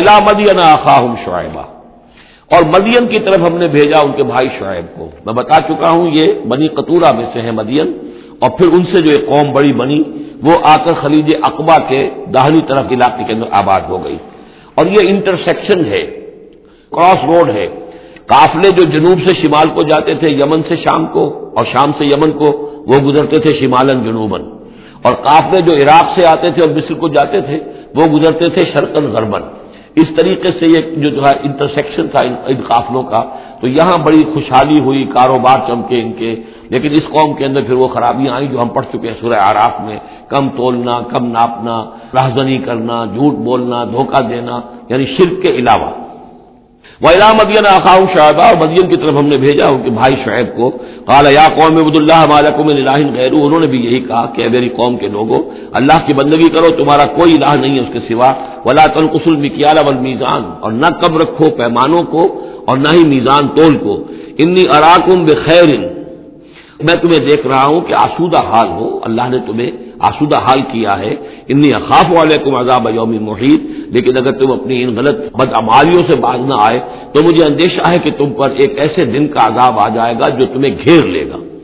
الا مدین آخاہم شعیبہ۔ اور مدین کی طرف ہم نے بھیجا ان کے بھائی شعیب کو۔ میں بتا چکا ہوں یہ بنی قطورہ میں سے ہے مدین۔ اور پھر ان سے جو ایک قوم بڑی بنی، وہ آ کر خلیج اقبا کے داہنی طرف علاقے کے اندر آباد ہو گئی۔ اور یہ انٹرسیکشن ہے کراس روڈ ہے۔ قافلے جو جنوب سے شمال کو جاتے تھے، یمن سے شام کو، اور شام سے یمن کو، وہ گزرتے تھے شمالن جنوبن اور قافلے جو عراق سے آتے تھے اور مصر کو جاتے تھے، وہ گزرتے تھے شرکن غربن اس طریقے سے یہ جو جو ہے انٹرسیکشن تھا ان قافلوں کا، تو یہاں بڑی خوشحالی ہوئی، کاروبار چمکے ان کے۔ لیکن اس قوم کے اندر پھر وہ خرابیاں آئیں جو ہم پڑھ چکے ہیں سورہ آراف میں۔ کم تولنا، کم ناپنا راہزنی کرنا، جھوٹ بولنا، دھوکہ دینا یعنی شرک کے علاوہ۔ وہ مدین اخاؤ شعبہ اور مدین کی طرف ہم نے بھیجا ان کے بھائی شعیب کو۔ قال یا قوم عبد اللہ مالکم الہ غیر انہوں نے بھی یہی کہا کہ میری قوم کے لوگوں، اللہ کی بندگی کرو، تمہارا کوئی الہ نہیں ہے اس کے سوا۔ ولا تنقص المکیال والمیزان اور نہ کم رکھو پیمانوں کو اور نہ ہی میزان تول کو۔ انی اراکم بخیر میں تمہیں دیکھ رہا ہوں کہ آسودہ حال ہو۔ اللہ نے تمہیں آسودہ حال کیا ہے۔ انی اخاف والے عذاب یوم محیط۔ لیکن اگر تم اپنی ان غلط بدعمالیوں سے باز نہ آئے تو مجھے اندیشہ ہے کہ تم پر ایک ایسے دن کا عذاب آ جائے گا جو تمہیں گھیر لے گا۔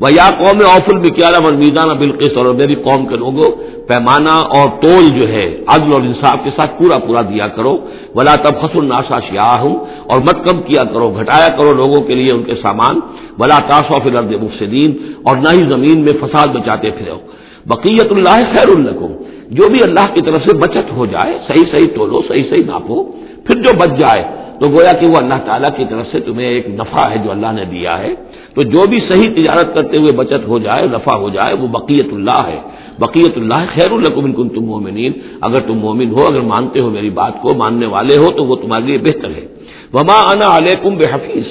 وہ یا قوم اوفل بکیالہ اور میزانہ بالکش اور میری قوم کے لوگوں، پیمانہ اور تول جو ہے، عدل اور انصاف کے ساتھ پورا پورا دیا کرو۔ ولا تب خس الناسا شیاہ ہوں اور مت کم کیا کرو، گھٹایا کرو لوگوں کے لیے ان کے سامان۔ ولا تاسو فلرد مفسدین، اور نہ ہی زمین میں فساد بچاتے پھرو۔ بقیت اللہ خیر القم جو بھی اللہ کی طرف سے بچت ہو جائے، صحیح صحیح تولو، صحیح صحیح ناپو، پھر جو بچ جائے تو گویا کہ وہ اللہ تعالیٰ کی طرف سے تمہیں ایک نفع ہے جو اللہ نے دیا ہے۔ تو جو بھی صحیح تجارت کرتے ہوئے بچت ہو جائے، نفع ہو جائے، وہ بقیت اللہ ہے۔ بقیت اللہ خیر القم کن تم مومنین۔ اگر تم مومن ہو، اگر مانتے ہو میری بات کو، ماننے والے ہو، تو وہ تمہارے لیے بہتر ہے۔ وما انا علیکم بے حفیظ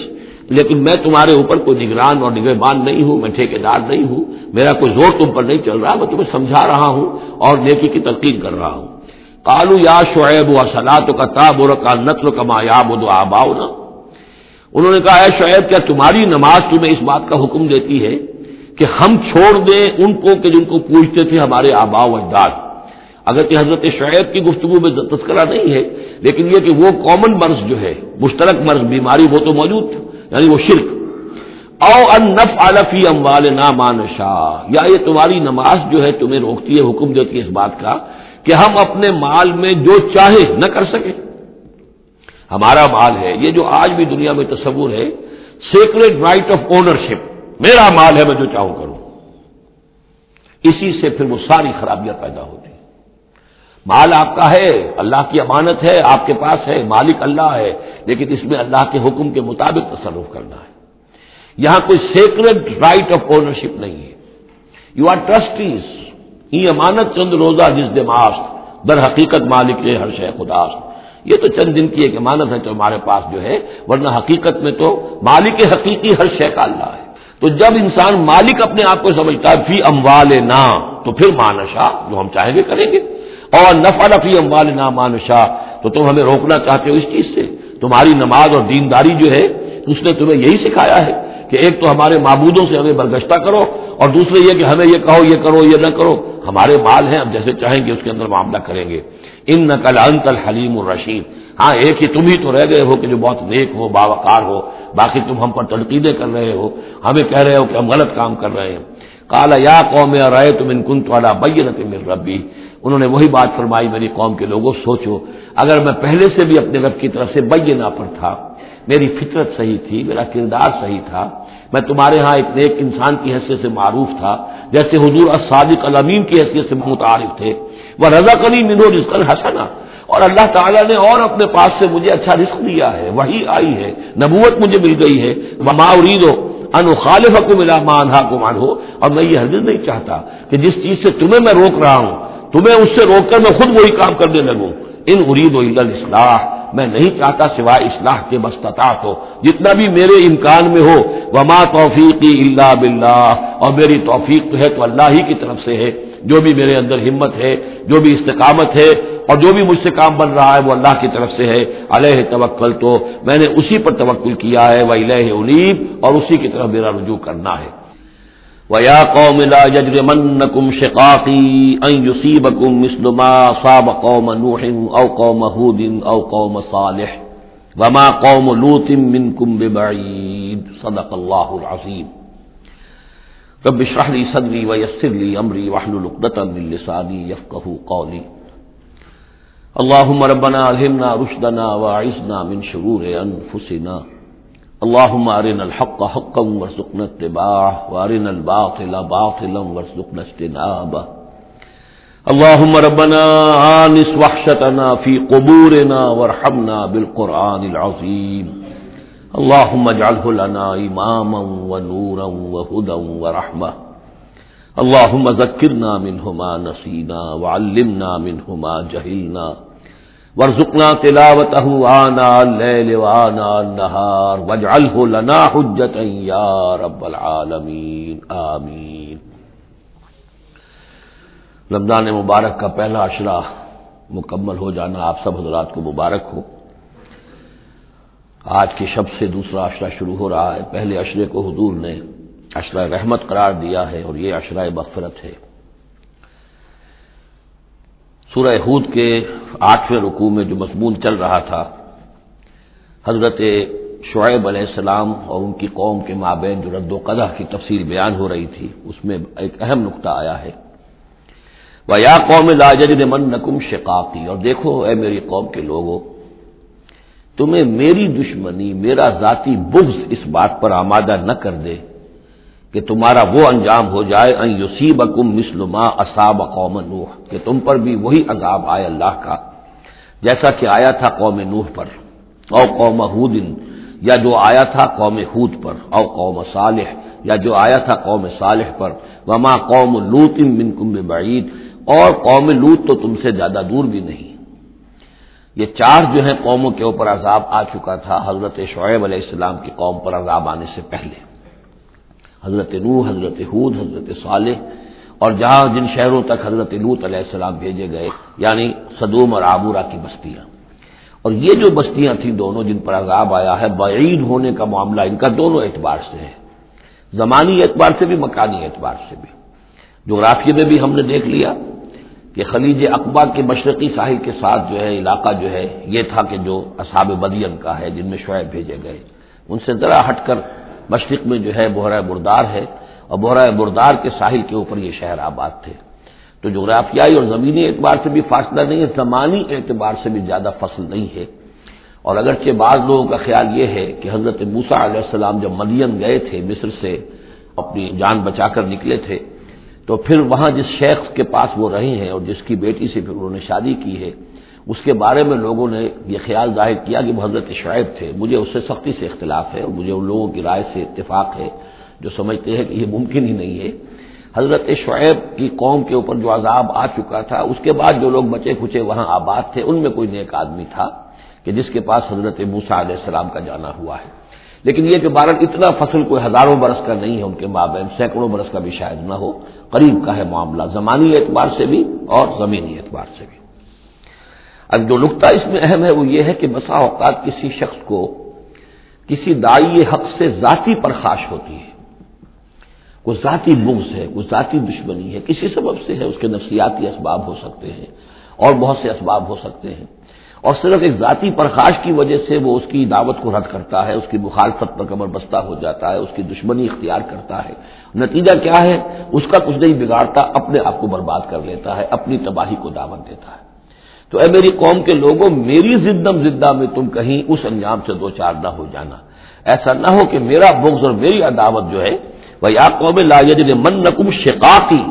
لیکن میں تمہارے اوپر کوئی نگران اور نگربان نہیں ہوں، میں ٹھیکے دار نہیں ہوں۔ میرا کوئی زور تم پر نہیں چل رہا، میں تمہیں سمجھا رہا ہوں اور نیکی کی تلقین کر رہا ہوں۔ کالو یا شعیب و سلاد کا تاب اور کا نقل کما یا بد آبا انہوں نے کہا ہے شعیب، کیا تمہاری نماز تمہیں اس بات کا حکم دیتی ہے کہ ہم چھوڑ دیں ان کو کہ جن کو پوچھتے تھے ہمارے آبا و اجداد؟ اگر کہ حضرت شعیب کی گفتگو میں تذکرہ نہیں ہے، لیکن یہ کہ وہ کامن مرض جو ہے، مشترک مرض، بیماری، وہ تو موجود تھا یعنی وہ شرک۔ او ان نف علفی اموال مان شاہ یا یہ تمہاری نماز جو ہے تمہیں روکتی ہے، حکم دیتی ہے اس بات کا۔ کہ ہم اپنے مال میں جو چاہے نہ کر سکیں۔ ہمارا مال ہے، یہ جو آج بھی دنیا میں تصور ہے سیکریٹ رائٹ آف اونرشپ میرا مال ہے، میں جو چاہوں کروں۔ اسی سے پھر وہ ساری خرابیاں پیدا ہوتی ہیں۔ مال آپ کا ہے، اللہ کی امانت ہے، آپ کے پاس ہے، مالک اللہ ہے، لیکن اس میں اللہ کے حکم کے مطابق تصرف کرنا ہے۔ یہاں کوئی سیکرٹ رائٹ آف اونرشپ نہیں ہے۔ یو آر ٹرسٹیز یہ امانت چند روزہ جس دماغ در حقیقت مالک ہے ہر شہ خدا یہ تو چند دن کی ایک امانت ہے تو ہمارے پاس جو ہے، ورنہ حقیقت میں تو مالک حقیقی ہر شے کا اللہ ہے۔ تو جب انسان مالک اپنے آپ کو سمجھتا ہے، فی اموال نہ تو پھر مانشا جو ہم چاہیں گے کریں گے۔ اور نفا نفی اموال نامان شاہ تو تم ہمیں روکنا چاہتے ہو اس چیز سے۔ تمہاری نماز اور دینداری جو ہے، اس نے تمہیں یہی سکھایا ہے کہ ایک تو ہمارے معبودوں سے ہمیں برگشتہ کرو، اور دوسرے یہ کہ ہمیں یہ کہو، یہ کرو، یہ نہ کرو۔ ہمارے مال ہیں، ہم جیسے چاہیں گے اس کے اندر معاملہ کریں گے۔ ان نقل انت الحلیم الرشید ہاں ایک ہی تم ہی تو رہ گئے ہو کہ جو بہت نیک ہو، باوقار ہو، باقی تم ہم پر تنقیدیں کر رہے ہو، ہمیں کہہ رہے ہو کہ ہم غلط کام کر رہے ہیں۔ کالا یا قوم رائے تم ان کن والا بینت مل ربی انہوں نے وہی بات فرمائی، میری قوم کے لوگوں، سوچو، اگر میں پہلے سے بھی اپنے رب کی طرف سے بینا پر تھا میری فطرت صحیح تھی، میرا کردار صحیح تھا، میں تمہارے ہاں ایک نیک انسان کی حیثیت سے معروف تھا، جیسے حضور الصادق الامین کی حیثیت سے متعارف تھے۔ وہ رضا کری منو رزق حسنا۔ اور اللہ تعالیٰ نے اور اپنے پاس سے مجھے اچھا رزق دیا ہے، وہی آئی ہے، نبوت مجھے مل گئی ہے۔ وہ ماورید ہو ان خالف کو ملا مانہا کو مان ہو اور میں یہ حرض نہیں چاہتا کہ جس چیز سے تمہیں میں روک رہا ہوں، تمہیں اس سے روک کر میں خود وہی کام کرنے لگوں۔ ان ارید و اصلاح میں نہیں چاہتا سوائے اصلاح کے مستطاعت ہو جتنا بھی میرے امکان میں ہو، وما توفیقی اللہ بلّہ اور میری توفیق تو ہے تو اللہ ہی کی طرف سے ہے۔ جو بھی میرے اندر ہمت ہے، جو بھی استقامت ہے، اور جو بھی مجھ سے کام بن رہا ہے، وہ اللہ کی طرف سے ہے۔ علیہ توکل تو، میں نے اسی پر توکل کیا ہے وہ الہ انیب، اور اسی کی طرف میرا رجوع کرنا ہے۔ ويا قوم لا يجرمنكم شقاقي أن يصيبكم مثل ما صاب قوم نوح أو قوم هود أو قوم صالح وما قوم لوط منكم ببعيد صدق الله العظيم. رب اشرح لي صدري ويسر لي أمري واحلل عقدة من لساني يفقهوا قولي. اللهم ربنا ألهمنا رشدنا وأعذنا من شرور أنفسنا اللهم ارنا الحق حقا وارزقنا اتباعه، وارنا الباطل باطلا وارزقنا اجتنابه. اللهم ربنا آنس وحشتنا في قبورنا وارحمنا بالقرآن العظيم اللهم اجعله لنا إماما ونورا وهدى ورحمة. اللهم ذكرنا منهما نسينا وعلمنا منهما جهلنا ورزقنا تلاوته آنا الليل وآنا النهار واجعله لنا حجة يا رب العالمين، آمين. رمضان مبارک کا پہلا اشرا مکمل ہو جانا آپ سب حضرات کو مبارک ہو۔ آج کی شب سے دوسرا اشرا شروع ہو رہا ہے۔ پہلے اشرے کو حضور نے اشرا رحمت قرار دیا ہے اور یہ اشرا مغفرت ہے۔ سورہ ہود کے آٹھویں رکوع میں جو مضمون چل رہا تھا، حضرت شعیب علیہ السلام اور ان کی قوم کے مابین جو رد و قدح کی تفصیل بیان ہو رہی تھی، اس میں ایک اہم نقطہ آیا ہے۔ وہ یا قوم لاجد من نقم شقاقی، اور دیکھو اے میری قوم کے لوگوں تمہیں میری دشمنی، میرا ذاتی بغض اس بات پر آمادہ نہ کر دے۔ کہ تمہارا وہ انجام ہو جائے، ان یوسیب اکم مسلما اصاب قوم نوح، کہ تم پر بھی وہی عذاب آئے اللہ کا، جیسا کہ آیا تھا قوم نوح پر، او قوم حود یا جو آیا تھا قوم حود پر، او قوم صالح، یا جو آیا تھا قوم صالح پر، وما قوم لوت من کم بعید اور قوم لوت تو تم سے زیادہ دور بھی نہیں۔ یہ چار جو ہیں قوموں کے اوپر عذاب آ چکا تھا حضرت شعیب علیہ السلام کی قوم پر عذاب آنے سے پہلے۔ حضرت نو حضرت حود حضرت صالح، اور جہاں جن شہروں تک حضرت لوت علیہ السلام بھیجے گئے یعنی صدوم اور آبورا کی بستیاں۔ اور یہ جو بستیاں تھیں دونوں جن پر عذاب آیا ہے، بعید ہونے کا معاملہ ان کا دونوں اعتبار سے ہے۔ زمانی اعتبار سے بھی، مکانی اعتبار سے بھی۔ جغرافیے میں بھی ہم نے دیکھ لیا کہ خلیج اقبا کے مشرقی ساحل کے ساتھ جو ہے، علاقہ جو ہے، یہ تھا کہ جو اصحاب بدین کا ہے، جن میں شعیب بھیجے گئے۔ ان سے ذرا ہٹ کر مشرق میں جو ہے بحرۂ بردار ہے اور بحرۂ بردار کے ساحل کے اوپر یہ شہر آباد تھے۔ تو جغرافیائی اور زمینی اعتبار سے بھی فاصلہ نہیں ہے، زمانی اعتبار سے بھی زیادہ فصل نہیں ہے۔ اور اگرچہ بعض لوگوں کا خیال یہ ہے کہ حضرت موسا علیہ السلام جب مدین گئے تھے، مصر سے اپنی جان بچا کر نکلے تھے، تو پھر وہاں جس شیخ کے پاس وہ رہے ہیں اور جس کی بیٹی سے پھر انہوں نے شادی کی ہے اس کے بارے میں لوگوں نے یہ خیال ظاہر کیا کہ وہ حضرت شعیب تھے۔ مجھے اس سے سختی سے اختلاف ہے اور مجھے ان لوگوں کی رائے سے اتفاق ہے جو سمجھتے ہیں کہ یہ ممکن ہی نہیں ہے۔ حضرت شعیب کی قوم کے اوپر جو عذاب آ چکا تھا، اس کے بعد جو لوگ بچے کھچے وہاں آباد تھے، ان میں کوئی نیک آدمی تھا کہ جس کے پاس حضرت موسا علیہ السلام کا جانا ہوا ہے۔ لیکن یہ کہ بارہ اتنا فصل کوئی ہزاروں برس کا نہیں ہے، ان کے مابین سینکڑوں برس کا بھی شاید نہ ہو، قریب کا ہے معاملہ، زمانی اعتبار سے بھی اور زمینی اعتبار سے بھی۔ اب جو نقطہ اس میں اہم ہے وہ یہ ہے کہ بسا اوقات کسی شخص کو کسی دائی حق سے ذاتی پرخاش ہوتی ہے۔ کوئی ذاتی بغض ہے، کوئی ذاتی دشمنی ہے، کسی سبب سے ہے، اس کے نفسیاتی اسباب ہو سکتے ہیں، اور بہت سے اسباب ہو سکتے ہیں۔ اور صرف ایک ذاتی پرخاش کی وجہ سے وہ اس کی دعوت کو رد کرتا ہے، اس کی مخالفت پر کمر بستہ ہو جاتا ہے، اس کی دشمنی اختیار کرتا ہے۔ نتیجہ کیا ہے؟ اس کا کچھ نہیں بگاڑتا، اپنے آپ کو برباد کر لیتا ہے، اپنی تباہی کو دعوت دیتا ہے۔ تو اے میری قوم کے لوگوں، میری زدم زدہ میں تم کہیں اس انجام سے دو چار نہ ہو جانا۔ ایسا نہ ہو کہ میرا بغض اور میری عداوت جو ہے، وہ یا قوم لا من نقم شقاقی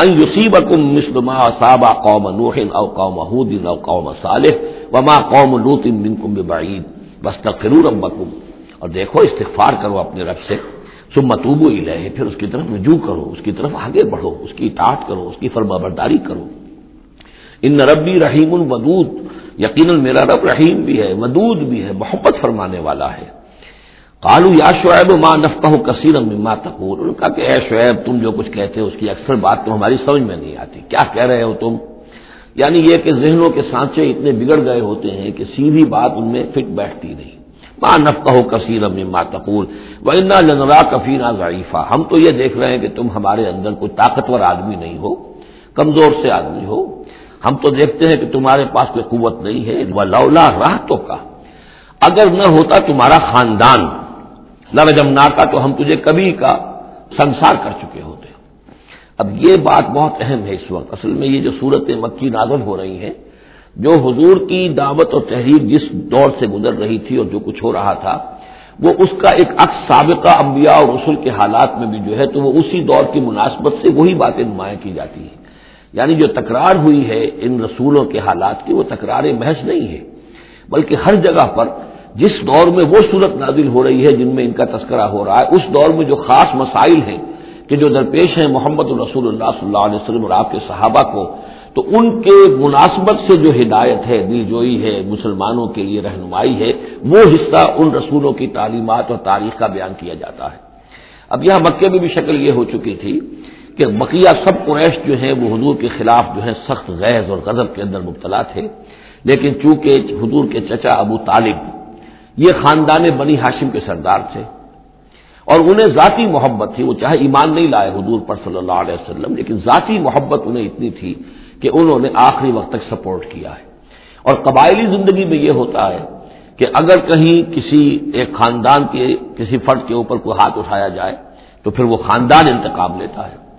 ان یوسیب اکم مسلم صابہ قوم نوح او قوم حود او قوم صالح وما قوم لوت منکم بعید بس تقرور اور دیکھو، استغفار کرو اپنے رب سے۔ سم متوبو الہ پھر اس کی طرف رجوع کرو، اس کی طرف آگے بڑھو، اس کی اطاعت کرو، اس کی فرما برداری کرو۔ ان ربی رحیم الودود یقیناً میرا رب رحیم بھی ہے، ودود بھی ہے، محبت فرمانے والا ہے۔ کالو یا شعیب ماں نفقہ کثیر مما تقول۔ ان کا کہ اے شعیب، تم جو کچھ کہتے ہو اس کی اکثر بات تو ہماری سمجھ میں نہیں آتی۔ کیا کہہ رہے ہو تم؟ یعنی یہ کہ ذہنوں کے سانچے اتنے بگڑ گئے ہوتے ہیں کہ سیدھی بات ان میں فٹ بیٹھتی نہیں۔ ماں نف کہو کثیر ماں تقول۔ وہ لنرا کفینا ضعیفہ ہم تو یہ دیکھ رہے ہیں کہ تم ہمارے اندر کوئی طاقتور آدمی نہیں ہو، کمزور سے آدمی ہو۔ ہم تو دیکھتے ہیں کہ تمہارے پاس کوئی قوت نہیں ہے۔ لولا راہ تو کا اگر نہ ہوتا تمہارا خاندان، نہ رجمنا کا تو ہم تجھے کبھی کا سنسار کر چکے ہوتے۔ اب یہ بات بہت اہم ہے اس وقت۔ اصل میں یہ جو صورت مکی نازل ہو رہی ہیں، جو حضور کی دعوت اور تحریر جس دور سے گزر رہی تھی اور جو کچھ ہو رہا تھا، وہ اس کا ایک عکس سابقہ انبیاء اور رسول کے حالات میں بھی جو ہے، تو وہ اسی دور کی مناسبت سے وہی باتیں نمایاں کی جاتی ہیں۔ یعنی جو تکرار ہوئی ہے ان رسولوں کے حالات کی، وہ تکرار محض نہیں ہے، بلکہ ہر جگہ پر جس دور میں وہ صورت نازل ہو رہی ہے جن میں ان کا تذکرہ ہو رہا ہے، اس دور میں جو خاص مسائل ہیں کہ جو درپیش ہیں محمد الرسول اللہ صلی اللہ علیہ وسلم اور آپ کے صحابہ کو، تو ان کے مناسبت سے جو ہدایت ہے، دل جوئی ہے، مسلمانوں کے لیے رہنمائی ہے، وہ حصہ ان رسولوں کی تعلیمات اور تاریخ کا بیان کیا جاتا ہے۔ اب یہاں مکے میں بھی شکل یہ ہو چکی تھی کہ بقیہ سب قریش جو ہیں وہ حضور کے خلاف جو ہے سخت غیظ اور غضب کے اندر مبتلا تھے۔ لیکن چونکہ حضور کے چچا ابو طالب یہ خاندان بنی ہاشم کے سردار تھے اور انہیں ذاتی محبت تھی، وہ چاہے ایمان نہیں لائے حضور پر صلی اللہ علیہ وسلم، لیکن ذاتی محبت انہیں اتنی تھی کہ انہوں نے آخری وقت تک سپورٹ کیا ہے۔ اور قبائلی زندگی میں یہ ہوتا ہے کہ اگر کہیں کسی ایک خاندان کے، کسی فرد کے اوپر کوئی ہاتھ اٹھایا جائے تو پھر وہ خاندان انتقام لیتا ہے۔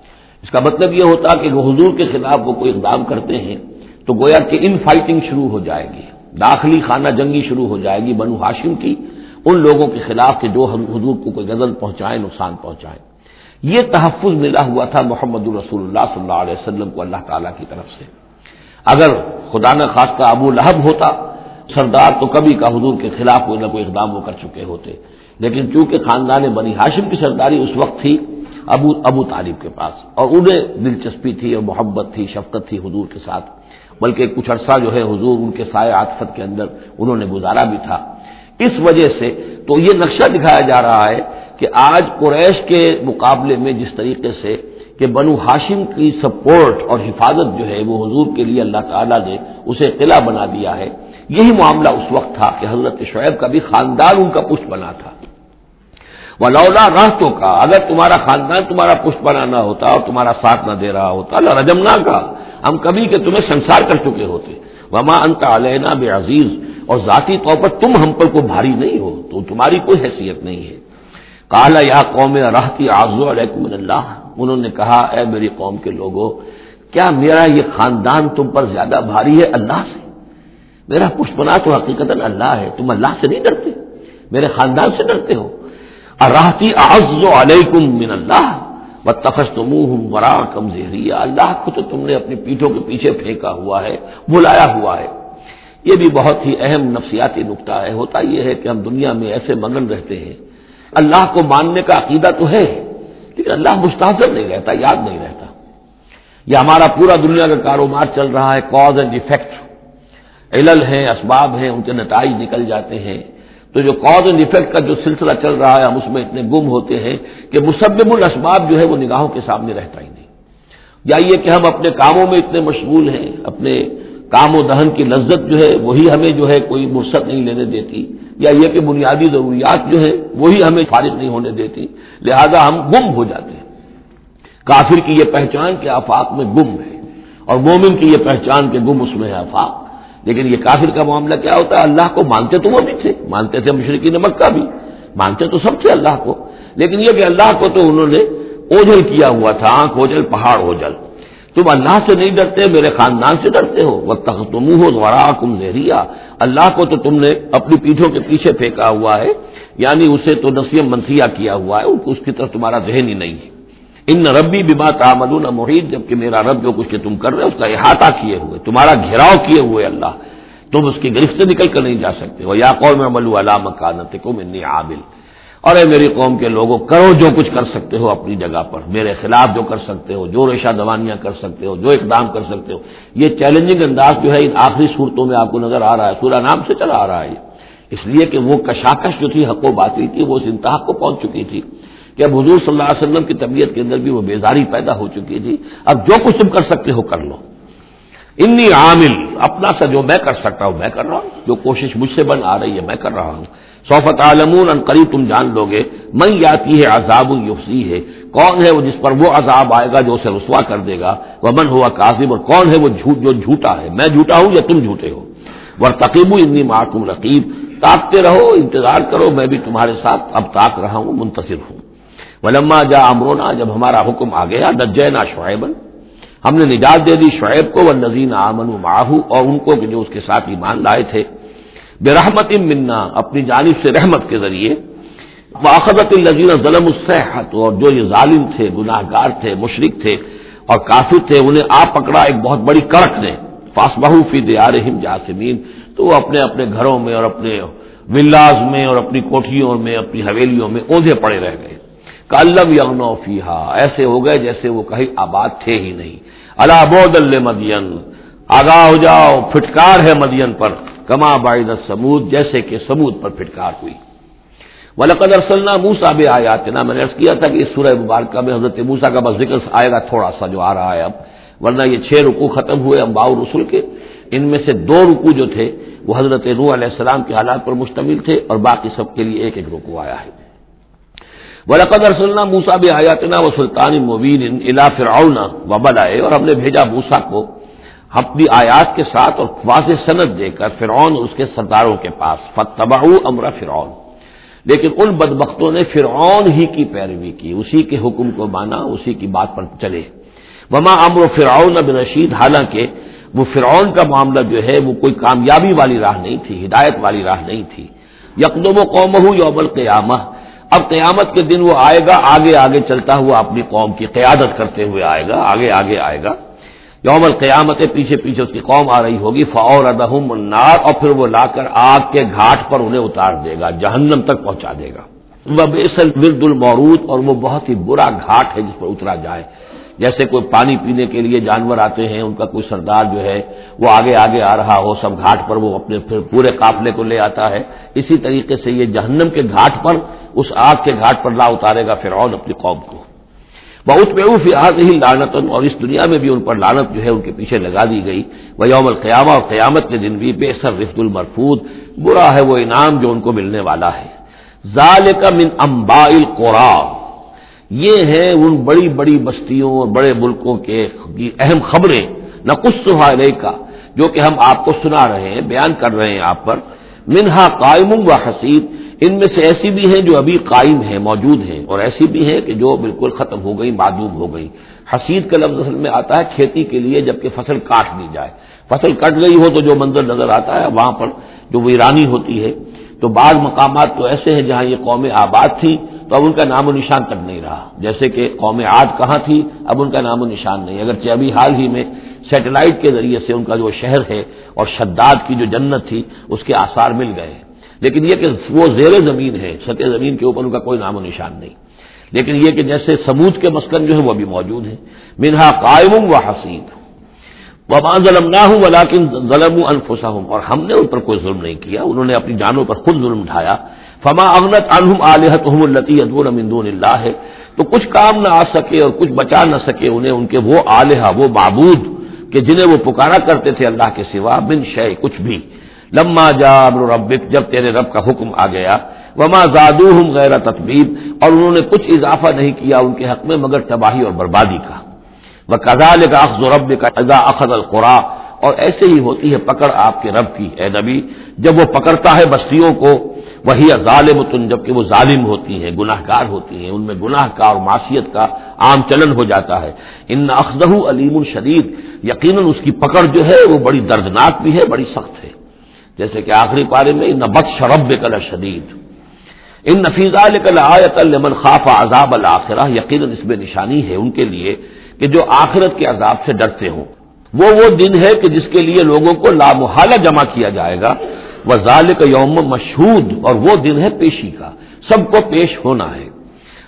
اس کا مطلب یہ ہوتا کہ وہ حضور کے خلاف وہ کوئی اقدام کرتے ہیں تو گویا کہ ان فائٹنگ شروع ہو جائے گی، داخلی خانہ جنگی شروع ہو جائے گی بنو ہاشم کی، ان لوگوں کے خلاف کہ جو حضور کو کوئی غزل پہنچائے نقصان پہنچائے یہ تحفظ ملا ہوا تھا محمد الرسول اللہ صلی اللہ علیہ وسلم کو اللہ تعالیٰ کی طرف سے۔ اگر خدا نہ خاص کا ابو لہب ہوتا، سردار تو کبھی کا حضور کے خلاف کوئی نہ کوئی اقدام وہ کر چکے ہوتے۔ لیکن چونکہ خاندان بنی ہاشم کی سرداری اس وقت تھی ابو ابو طالب کے پاس اور انہیں دلچسپی تھی اور محبت تھی، شفقت تھی حضور کے ساتھ۔ بلکہ کچھ عرصہ جو ہے حضور ان کے سائے عاطفت کے اندر انہوں نے گزارا بھی تھا۔ اس وجہ سے تو یہ نقشہ دکھایا جا رہا ہے کہ آج قریش کے مقابلے میں جس طریقے سے کہ بنو ہاشم کی سپورٹ اور حفاظت جو ہے وہ حضور کے لیے اللہ تعالیٰ نے اسے قلعہ بنا دیا ہے۔ یہی معاملہ اس وقت تھا کہ حضرت شعیب کا بھی خاندان ان کا پشت بنا تھا۔ لولا راستوں کا اگر تمہارا خاندان تمہارا پشت بنانا ہوتا اور تمہارا ساتھ نہ دے رہا ہوتا، اللہ رجمنا کا ہم کبھی کہ تمہیں سنسار کر چکے ہوتے۔ وما انت علینا بے عزیز اور ذاتی طور پر تم ہم پر کو بھاری نہیں ہو، تو تمہاری کوئی حیثیت نہیں ہے۔ کالا یا قوم راہتی آزو علیکم اللہ انہوں نے کہا، اے میری قوم کے لوگوں کیا میرا یہ خاندان تم پر زیادہ بھاری ہے اللہ سے؟ میرا پشت بنا تو حقیقت اللہ ہے، تم اللہ سے نہیں ڈرتے؟ میرے خاندان سے ڈرتے ہو۔ راہتی آز علیکم من اللہ و تخش تم کم زہریہ اللہ کو تو تم نے اپنی پیٹھوں کے پیچھے پھینکا ہوا ہے بلایا ہوا ہے۔ یہ بھی بہت ہی اہم نفسیاتی نقطہ ہے، ہوتا یہ ہے کہ ہم دنیا میں ایسے مگن رہتے ہیں۔ اللہ کو ماننے کا عقیدہ تو ہے، لیکن اللہ مستحصر نہیں رہتا، یاد نہیں رہتا۔ یہ ہمارا پورا دنیا کا کاروبار چل رہا ہے کاز اینڈ افیکٹ علل ہیں، اسباب ہیں، ان کے نتائج نکل جاتے ہیں۔ تو جو کاز اینڈ افیکٹ کا جو سلسلہ چل رہا ہے، ہم اس میں اتنے گم ہوتے ہیں کہ مسبب الاسباب جو ہے وہ نگاہوں کے سامنے رہتا ہی نہیں۔ یا یہ کہ ہم اپنے کاموں میں اتنے مشغول ہیں، اپنے کام و دہن کی لذت جو ہے، وہی ہمیں جو ہے کوئی مرست نہیں لینے دیتی۔ یا یہ کہ بنیادی ضروریات جو ہے وہی ہمیں فارغ نہیں ہونے دیتی۔ لہذا ہم گم ہو جاتے ہیں۔ کافر کی یہ پہچان کے آفاق میں گم ہے، اور مومن کی یہ پہچان کے گم اس میں ہے آفاق۔ لیکن یہ کافر کا معاملہ کیا ہوتا ہے؟ اللہ کو مانتے تو وہ بھی تھے، مانتے تھے مشرقی نمک کا بھی، مانتے تو سب تھے اللہ کو۔ لیکن یہ کہ اللہ کو تو انہوں نے اوجل کیا ہوا تھا، آنکھ اوجل پہاڑ اوجل تم اللہ سے نہیں ڈرتے، میرے خاندان سے ڈرتے ہو۔ وہ تم ہو دوارا کم زہریا اللہ کو تو تم نے اپنی پیٹھوں کے پیچھے پھینکا ہوا ہے یعنی اسے تو نسیم منسیہ کیا ہوا ہے، اس کی طرف تمہارا ذہن ہی نہیں ہے۔ ان ربی بما تعملون محیط، جبکہ میرا رب جو کچھ کہ تم کر رہے اس کا احاطہ کیے ہوئے، تمہارا گھیراؤ کیے ہوئے اللہ، تم اس کی گرفت سے نکل کر نہیں جا سکتے۔ وہ یا قوم ملو علام مکانت کو منی عابل اور اے میری قوم کے لوگوں، کرو جو کچھ کر سکتے ہو اپنی جگہ پر۔ میرے خلاف جو کر سکتے ہو، جو ریشہ دوانیاں کر سکتے ہو، جو اقدام کر سکتے ہو۔ یہ چیلنجنگ انداز جو ہے، ان آخری صورتوں میں آپ کو نظر آ رہا ہے، سورہ نام سے چلا آ رہا ہے اس لیے کہ وہ کشاکش جو تھی، حق و باطل تھی وہ اس انتہا کو پہنچ چکی تھی۔ کہ اب حضور صلی اللہ علیہ وسلم کی طبیعت کے اندر بھی وہ بیزاری پیدا ہو چکی تھی۔ اب جو کچھ تم کر سکتے ہو کر لو۔ انی عامل، اپنا سا جو میں کر سکتا ہوں، میں کر رہا ہوں۔ جو کوشش مجھ سے بن آ رہی ہے، میں کر رہا ہوں۔ صوفت عالمون ان قریب تم جان لو گے۔ من یاتی ہے، عذاب یوسی ہے۔ کون ہے وہ جس پر وہ عذاب آئے گا جو اسے رسوا کر دے گا؟ وہ من ہوا کاظم اور کون ہے وہ جھوٹ جو جھوٹا ہے؟ میں جھوٹا ہوں یا تم جھوٹے ہو؟ ور تقیب انی معتم رقیب۔ تاکتے رہو، انتظار کرو، میں بھی تمہارے ساتھ اب تاک رہا ہوں منتصر ہوں۔ ولما جا امرونا جب ہمارا حکم آ گیا، نجینا شعیبن ہم نے نجات دے دی شعیب کو وہ نذین آمن ماہو اور ان کو جو اس کے ساتھ ایمان لائے تھے۔ بے رحمت منا، اپنی جانب سے رحمت کے ذریعے۔ واخبت النظین ظلم الصحت اور جو یہ ظالم تھے گناہ گار تھے مشرق تھے، اور کافر تھے، انہیں آ پکڑا ایک بہت بڑی کڑک نے۔ فاس بہو فی دیار جاسمین، تو وہ اپنے اپنے گھروں میں اور اپنے ولاز میں اور اپنی کوٹھیوں میں، اپنی حویلیوں میں اوندھے پڑے رہ گئے۔ کالم یغنو فیحا ایسے ہو گئے جیسے وہ کہیں آباد تھے ہی نہیں۔ اللہ بود مدین آگاہ ہو جاؤ، پھٹکار ہے مدین پر، کما باعد سمود، جیسے کہ سمود پر پھٹکار ہوئی۔ ولقد ارسلنا موسا بھی آیا میں نے کیا تھا کہ اس سورہ مبارکہ میں حضرت موسا کا بس ذکر آئے گا تھوڑا سا جو آ رہا ہے اب، ورنہ یہ چھ رکو ختم ہوئے امباؤ رسول کے۔ ان میں سے دو رکو جو تھے، وہ حضرت روح علیہ السلام کے حالات پر مشتمل تھے اور باقی سب کے لیے ایک ایک رکو آیا ہے۔ ولقد ارسلنا موسا بھی آیاتنا و سلطان مبین الا فرعون و بدائے اور ہم نے بھیجا موسا کو اپنی آیات کے ساتھ اور واضح صنعت دے کر فرعون اس کے سرداروں کے پاس۔ فتبا امر فرعون۔ لیکن ان بدبختوں نے فرعون ہی کی پیروی کی، اسی کے حکم کو مانا، اسی کی بات پر چلے۔ وما امر فرعون بن رشید حالانکہ وہ فرعون کا معاملہ جو ہے وہ کوئی کامیابی والی راہ نہیں تھی، ہدایت والی راہ نہیں تھی۔ یکدم و قوم ہوں یوبل قیامہ اب قیامت کے دن وہ آئے گا، آگے آگے چلتا ہوا اپنی قوم کی قیادت کرتے ہوئے آئے گا، آگے آگے آئے گا۔ یوم القیامت پیچھے پیچھے اس کی قوم آ رہی ہوگی فور ادہم النار، اور پھر وہ لا کر آگ کے گھاٹ پر انہیں اتار دے گا، جہنم تک پہنچا دے گا۔ وہ بیسل ورد المورود، اور وہ بہت ہی برا گھاٹ ہے جس پر اترا جائے۔ جیسے کوئی پانی پینے کے لیے جانور آتے ہیں، ان کا کوئی سردار جو ہے، وہ آگے آگے آ رہا ہو، سب گھاٹ پر وہ اپنے پھر پورے قافلے کو لے آتا ہے۔ اسی طریقے سے یہ جہنم کے گھاٹ پر، اس آگ کے گھاٹ پر لا اتارے گا فرعون اپنی قوم کو۔ بہت میں آگ ہی لانت اور اس دنیا میں بھی ان پر لانت جو ہے، ان کے پیچھے لگا دی گئی۔ وہ یوم القیامہ اور قیامت کے دن بھی بے سر رفت المرفود برا ہے وہ انعام جو ان کو ملنے والا ہے۔ ظال کا من امبا القرا یہ ہیں ان بڑی بڑی بستیوں اور بڑے ملکوں کے اہم خبریں نہ کچھ کا جو کہ ہم آپ کو سنا رہے ہیں، بیان کر رہے ہیں آپ پر۔ منہا قائم و حسید، ان میں سے ایسی بھی ہیں جو ابھی قائم ہیں، موجود ہیں، اور ایسی بھی ہیں کہ جو بالکل ختم ہو گئی معدوم ہو گئی حسید کا لفظ اصل میں آتا ہے کھیتی کے لیے، جبکہ فصل کاٹ دی جائے۔ فصل کٹ گئی ہو تو جو منظر نظر آتا ہے، وہاں پر جو ویرانی ہوتی ہے تو بعض مقامات تو ایسے ہیں جہاں یہ قومیں آباد تھیں، تو اب ان کا نام و نشان تک نہیں رہا۔ جیسے کہ قوم آج کہاں تھی، اب ان کا نام و نشان نہیں۔ اگرچہ ابھی حال ہی میں سیٹلائٹ کے ذریعے سے ان کا جو شہر ہے اور شداد کی جو جنت تھی، اس کے آثار مل گئے۔ لیکن یہ کہ وہ زیر زمین ہے، سطح زمین کے اوپر ان کا کوئی نام و نشان نہیں۔ لیکن یہ کہ جیسے سمود کے مسکن جو ہے وہ بھی موجود ہے منہا قائم و حسین۔ وہ ظلم نہ ہوں ولاکن ظلم الفسا ہوں اور ہم نے ان پر کوئی ظلم نہیں کیا، انہوں نے اپنی جانوں پر خود ظلم اٹھایا فما اغنت انہم عالحت التی ادور مندون اللہ ہے تو کچھ کام نہ آ سکے اور کچھ بچا نہ سکے انہیں، ان کے وہ آلیہ وہ معبود کہ جنہیں وہ پکارا کرتے تھے اللہ کے سوا بن شے کچھ بھی۔ لما جا ربک جب تیرے رب کا حکم آ گیا۔ وما زادو غیر تطبیب اور انہوں نے کچھ اضافہ نہیں کیا ان کے حق میں مگر تباہی اور بربادی کا۔ وہ کزال کا اخذ و رب کا اضا اخذ القرا، اور ایسے ہی ہوتی ہے پکڑ آپ کے رب کی، اے نبی، جب وہ پکڑتا ہے بستیوں کو، وہی ظالم جبکہ وہ ظالم ہوتی ہیں گناہ گار ہوتی ہیں، ان میں گناہ کا اور معاشیت کا عام چلن ہو جاتا ہے۔ ان اخذہ علیم الشدید یقیناً اس کی پکڑ جو ہے وہ بڑی دردناک بھی ہے، بڑی سخت ہے۔ جیسے کہ آخری پارے میں، ان بد شرب کل شدید ان نفیزہ کل آیت المن خاف عذاب الآخرہ، یقیناً اس میں نشانی ہے ان کے لیے۔ کہ جو آخرت کے عذاب سے ڈرتے ہوں۔ وہ وہ دن ہے کہ جس کے لیے لوگوں کو لامحالہ جمع کیا جائے گا۔ وہ ظال کا یوم مشہود اور وہ دن ہے پیشی کا۔ سب کو پیش ہونا ہے۔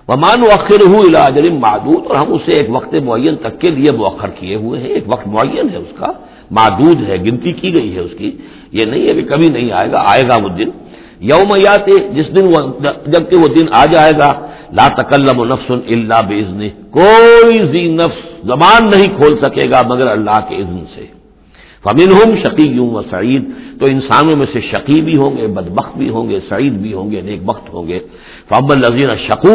وہ مانو ہوں علاجرم معدود۔ اور ہم اسے ایک وقت معین تک کے لیے مؤخر کیے ہوئے ہیں۔ ایک وقت معین ہے اس کا۔ معدود ہے، گنتی کی گئی ہے اس کی۔ یہ نہیں ہے کہ کبھی نہیں آئے گا آئے گا وہ دن۔ یوم یات جس دن وہ جبکہ وہ دن آ جائے گا۔ لا تکلم و نفس اللہ بزن کوئی زی نفس زبان نہیں کھول سکے گا مگر اللہ کے اذن سے۔ فمن ہوں شقی یوں و سعید۔ تو انسانوں میں سے شقی بھی ہوں گے، بدبخت بھی ہوں گے، سعید بھی ہوں گے، نیک بخت ہوں گے۔ فب الزین شکو